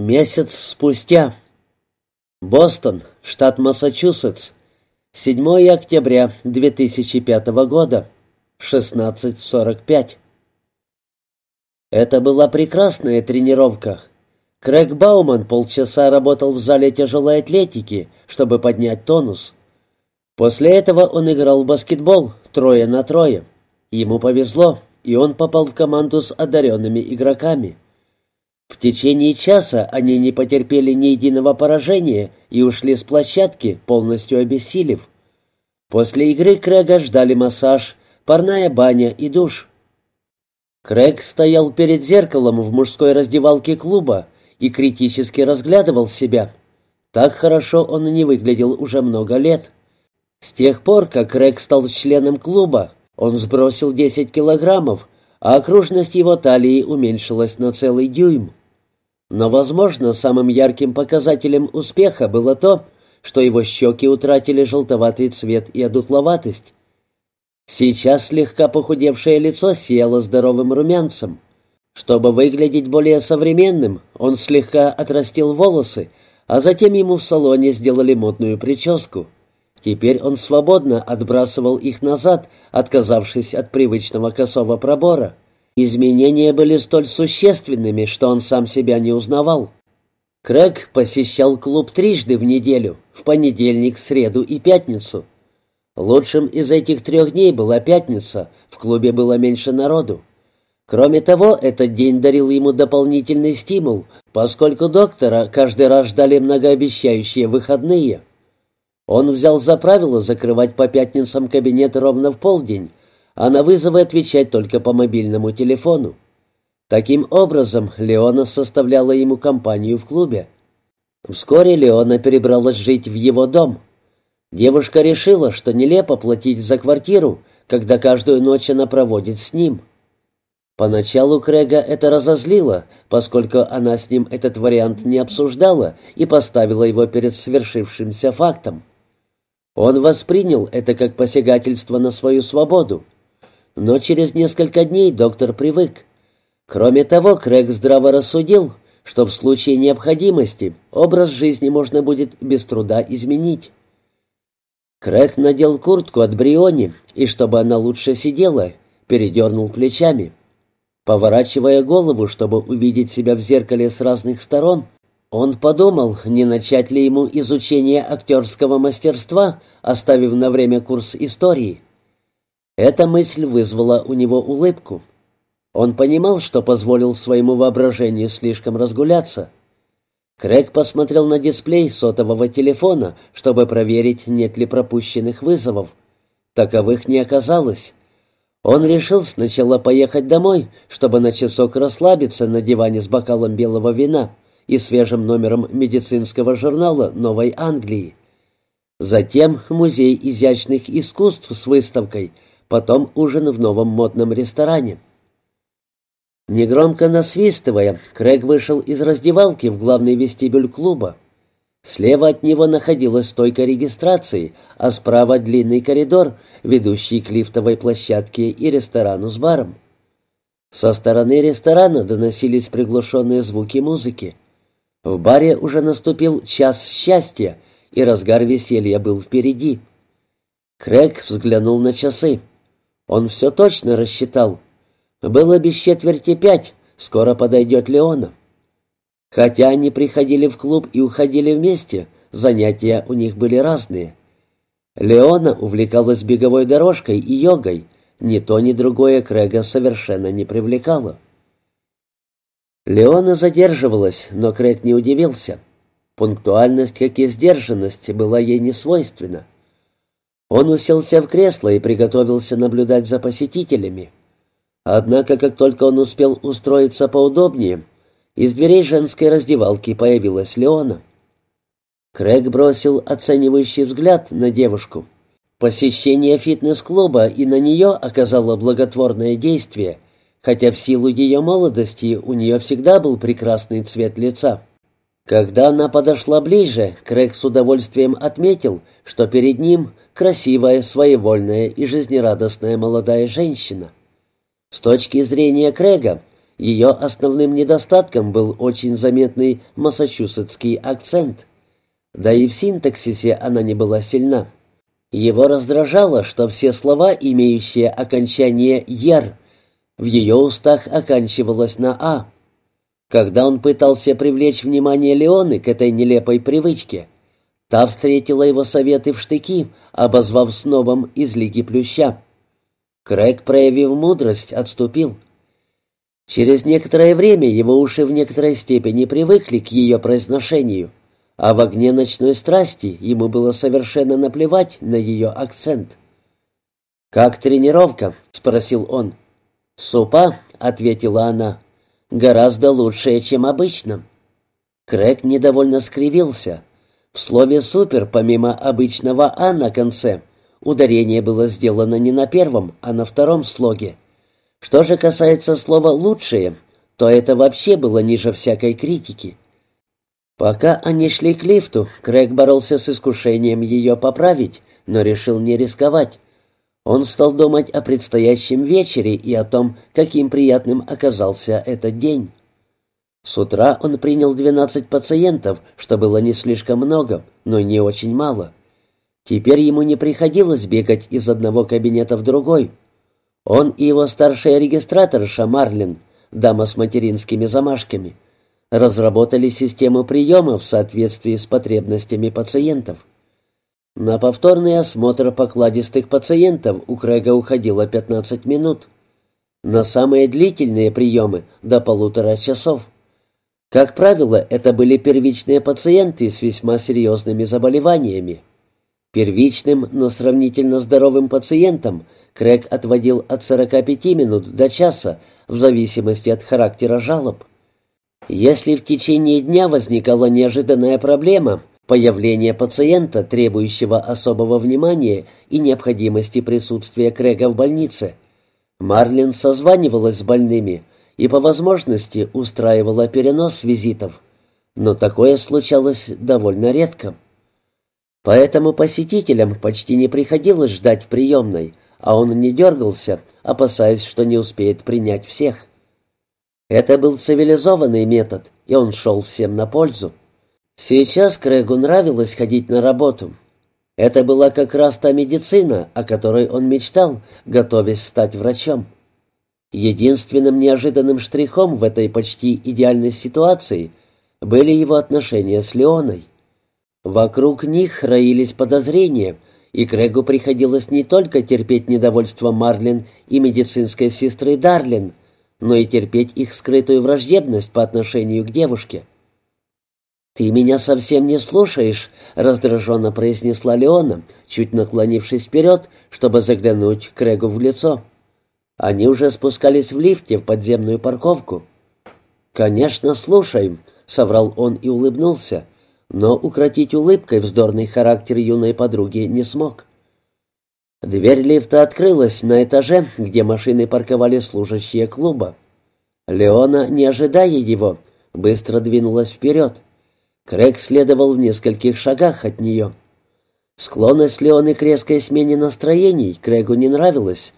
Месяц спустя. Бостон, штат Массачусетс. 7 октября 2005 года. 16.45. Это была прекрасная тренировка. Крэг Бауман полчаса работал в зале тяжелой атлетики, чтобы поднять тонус. После этого он играл в баскетбол трое на трое. Ему повезло, и он попал в команду с одаренными игроками. В течение часа они не потерпели ни единого поражения и ушли с площадки, полностью обессилев. После игры Крэга ждали массаж, парная баня и душ. Крэг стоял перед зеркалом в мужской раздевалке клуба и критически разглядывал себя. Так хорошо он не выглядел уже много лет. С тех пор, как Крэг стал членом клуба, он сбросил 10 килограммов, а окружность его талии уменьшилась на целый дюйм. Но, возможно, самым ярким показателем успеха было то, что его щеки утратили желтоватый цвет и одутловатость. Сейчас слегка похудевшее лицо сияло здоровым румянцем. Чтобы выглядеть более современным, он слегка отрастил волосы, а затем ему в салоне сделали модную прическу. Теперь он свободно отбрасывал их назад, отказавшись от привычного косого пробора. Изменения были столь существенными, что он сам себя не узнавал. Крэг посещал клуб трижды в неделю, в понедельник, среду и пятницу. Лучшим из этих трех дней была пятница, в клубе было меньше народу. Кроме того, этот день дарил ему дополнительный стимул, поскольку доктора каждый раз ждали многообещающие выходные. Он взял за правило закрывать по пятницам кабинет ровно в полдень, а на вызовы отвечать только по мобильному телефону. Таким образом, Леона составляла ему компанию в клубе. Вскоре Леона перебралась жить в его дом. Девушка решила, что нелепо платить за квартиру, когда каждую ночь она проводит с ним. Поначалу Крэга это разозлило, поскольку она с ним этот вариант не обсуждала и поставила его перед свершившимся фактом. Он воспринял это как посягательство на свою свободу. Но через несколько дней доктор привык. Кроме того, Крэг здраво рассудил, что в случае необходимости образ жизни можно будет без труда изменить. Крэг надел куртку от Бриони, и чтобы она лучше сидела, передернул плечами. Поворачивая голову, чтобы увидеть себя в зеркале с разных сторон, он подумал, не начать ли ему изучение актерского мастерства, оставив на время курс истории. Эта мысль вызвала у него улыбку. Он понимал, что позволил своему воображению слишком разгуляться. Крэг посмотрел на дисплей сотового телефона, чтобы проверить, нет ли пропущенных вызовов. Таковых не оказалось. Он решил сначала поехать домой, чтобы на часок расслабиться на диване с бокалом белого вина и свежим номером медицинского журнала «Новой Англии». Затем музей изящных искусств с выставкой — потом ужин в новом модном ресторане. Негромко насвистывая, Крэг вышел из раздевалки в главный вестибюль клуба. Слева от него находилась стойка регистрации, а справа длинный коридор, ведущий к лифтовой площадке и ресторану с баром. Со стороны ресторана доносились приглушенные звуки музыки. В баре уже наступил час счастья, и разгар веселья был впереди. Крэг взглянул на часы. Он все точно рассчитал. Было без четверти пять, скоро подойдет Леона. Хотя они приходили в клуб и уходили вместе, занятия у них были разные. Леона увлекалась беговой дорожкой и йогой, ни то, ни другое Крэга совершенно не привлекало. Леона задерживалась, но Крэг не удивился. Пунктуальность, как и сдержанность, была ей не свойственна. Он уселся в кресло и приготовился наблюдать за посетителями. Однако, как только он успел устроиться поудобнее, из дверей женской раздевалки появилась Леона. Крэг бросил оценивающий взгляд на девушку. Посещение фитнес-клуба и на нее оказало благотворное действие, хотя в силу ее молодости у нее всегда был прекрасный цвет лица. Когда она подошла ближе, Крэг с удовольствием отметил, что перед ним красивая, своевольная и жизнерадостная молодая женщина. С точки зрения Крэга, Ее основным недостатком был очень заметный массачусетский акцент. Да и в синтаксисе она не была сильна. Его раздражало, что все слова, имеющие окончание «ер», в ее устах оканчивалось на «а». Когда он пытался привлечь внимание Леоны к этой нелепой привычке, та встретила его советы в штыки, обозвав снобом из Лиги Плюща. Крэг, проявив мудрость, отступил. Через некоторое время его уши в некоторой степени привыкли к ее произношению, а в огне ночной страсти ему было совершенно наплевать на ее акцент. «Как тренировка?» — спросил он. «Супа», — ответила она, — «гораздо лучшее, чем обычно». Крэг недовольно скривился. В слове «супер» помимо обычного «а» на конце ударение было сделано не на первом, а на втором слоге. Что же касается слова «лучшее», то это вообще было ниже всякой критики. Пока они шли к лифту, Крэг боролся с искушением ее поправить, но решил не рисковать. Он стал думать о предстоящем вечере и о том, каким приятным оказался этот день. С утра он принял 12 пациентов, что было не слишком много, но не очень мало. Теперь ему не приходилось бегать из одного кабинета в другой. Он и его старшая регистраторша Марлин, дама с материнскими замашками, разработали систему приема в соответствии с потребностями пациентов. На повторный осмотр покладистых пациентов у Крэга уходило 15 минут. На самые длительные приемы — до полутора часов. Как правило, это были первичные пациенты с весьма серьезными заболеваниями. Первичным, но сравнительно здоровым пациентам Крэг отводил от 45 минут до часа, в зависимости от характера жалоб. Если в течение дня возникала неожиданная проблема, Появление пациента, требующего особого внимания и необходимости присутствия Крэга в больнице. Марлин созванивалась с больными и по возможности устраивала перенос визитов, но такое случалось довольно редко. Поэтому посетителям почти не приходилось ждать в приемной, а он не дергался, опасаясь, что не успеет принять всех. Это был цивилизованный метод, и он шел всем на пользу. Сейчас Крэгу нравилось ходить на работу. Это была как раз та медицина, о которой он мечтал, готовясь стать врачом. Единственным неожиданным штрихом в этой почти идеальной ситуации были его отношения с Леоной. Вокруг них роились подозрения, и Крэгу приходилось не только терпеть недовольство Марлин и медицинской сестры Дарлин, но и терпеть их скрытую враждебность по отношению к девушке. «Ты меня совсем не слушаешь», — раздраженно произнесла Леона, чуть наклонившись вперед, чтобы заглянуть Крэгу в лицо. Они уже спускались в лифте в подземную парковку. «Конечно, слушаем», — соврал он и улыбнулся, но укротить улыбкой вздорный характер юной подруги не смог. Дверь лифта открылась на этаже, где машины парковали служащие клуба. Леона, не ожидая его, быстро двинулась вперед. Крэг следовал в нескольких шагах от нее. Склонность Леоны к резкой смене настроений Крэгу не нравилась,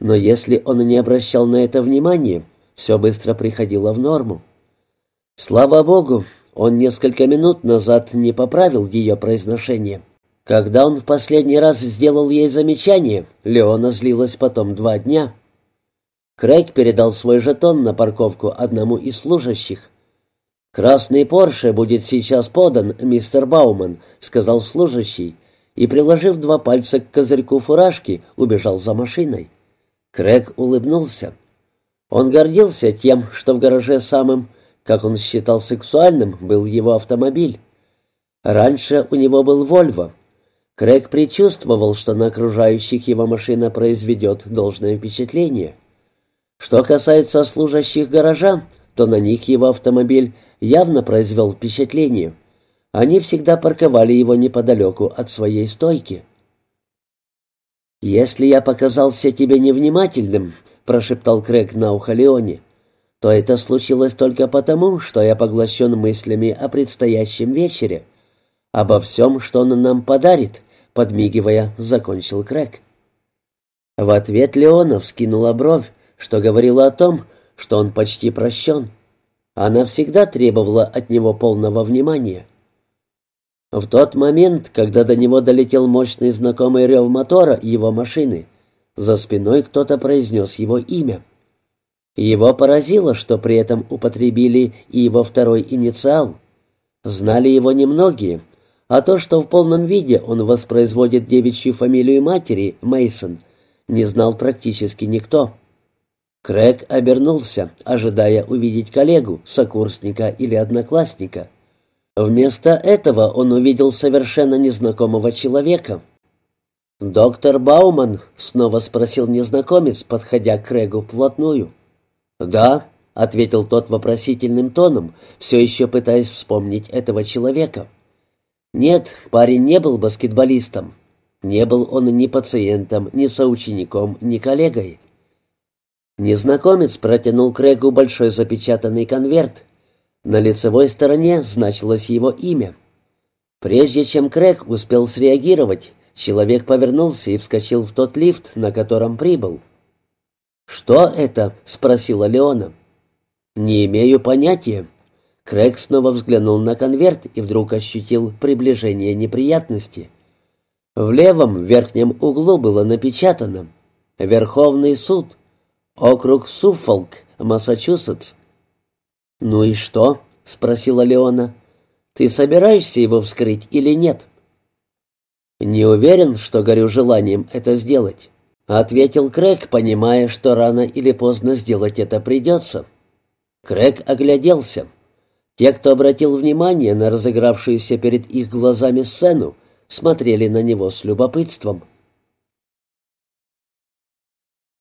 но если он не обращал на это внимания, все быстро приходило в норму. Слава богу, он несколько минут назад не поправил ее произношение. Когда он в последний раз сделал ей замечание, Леона злилась потом два дня. Крейг передал свой жетон на парковку одному из служащих. «Красный Порше будет сейчас подан, мистер Бауман», — сказал служащий, и, приложив два пальца к козырьку фуражки, убежал за машиной. Крэг улыбнулся. Он гордился тем, что в гараже самым, как он считал сексуальным, был его автомобиль. Раньше у него был «Вольво». Крэг предчувствовал, что на окружающих его машина произведет должное впечатление. Что касается служащих гаража, то на них его автомобиль явно произвел впечатление. Они всегда парковали его неподалеку от своей стойки. «Если я показался тебе невнимательным», — прошептал Крэг на ухо Леоне, «то это случилось только потому, что я поглощен мыслями о предстоящем вечере, обо всем, что он нам подарит», — подмигивая, закончил Крэг. В ответ Леона вскинула бровь, что говорило о том, что он почти прощен. Она всегда требовала от него полного внимания. В тот момент, когда до него долетел мощный знакомый рев мотора его машины, за спиной кто-то произнес его имя. Его поразило, что при этом употребили и его второй инициал. Знали его немногие, а то, что в полном виде он воспроизводит девичью фамилию матери, Мейсон, не знал практически никто. Крэг обернулся, ожидая увидеть коллегу, сокурсника или одноклассника. Вместо этого он увидел совершенно незнакомого человека. «Доктор Бауман?» — снова спросил незнакомец, подходя к Крэгу вплотную. «Да», — ответил тот вопросительным тоном, все еще пытаясь вспомнить этого человека. «Нет, парень не был баскетболистом. Не был он ни пациентом, ни соучеником, ни коллегой. Незнакомец протянул Крэгу большой запечатанный конверт. На лицевой стороне значилось его имя. Прежде чем Крэг успел среагировать, человек повернулся и вскочил в тот лифт, на котором прибыл. «Что это?» — спросила Леона. «Не имею понятия». Крэг снова взглянул на конверт и вдруг ощутил приближение неприятности. В левом верхнем углу было напечатано «Верховный суд». «Округ Суффолк, Массачусетс». «Ну и что?» — спросила Леона. «Ты собираешься его вскрыть или нет?» «Не уверен, что горю желанием это сделать», — ответил Крэг, понимая, что рано или поздно сделать это придется. Крэг огляделся. Те, кто обратил внимание на разыгравшуюся перед их глазами сцену, смотрели на него с любопытством.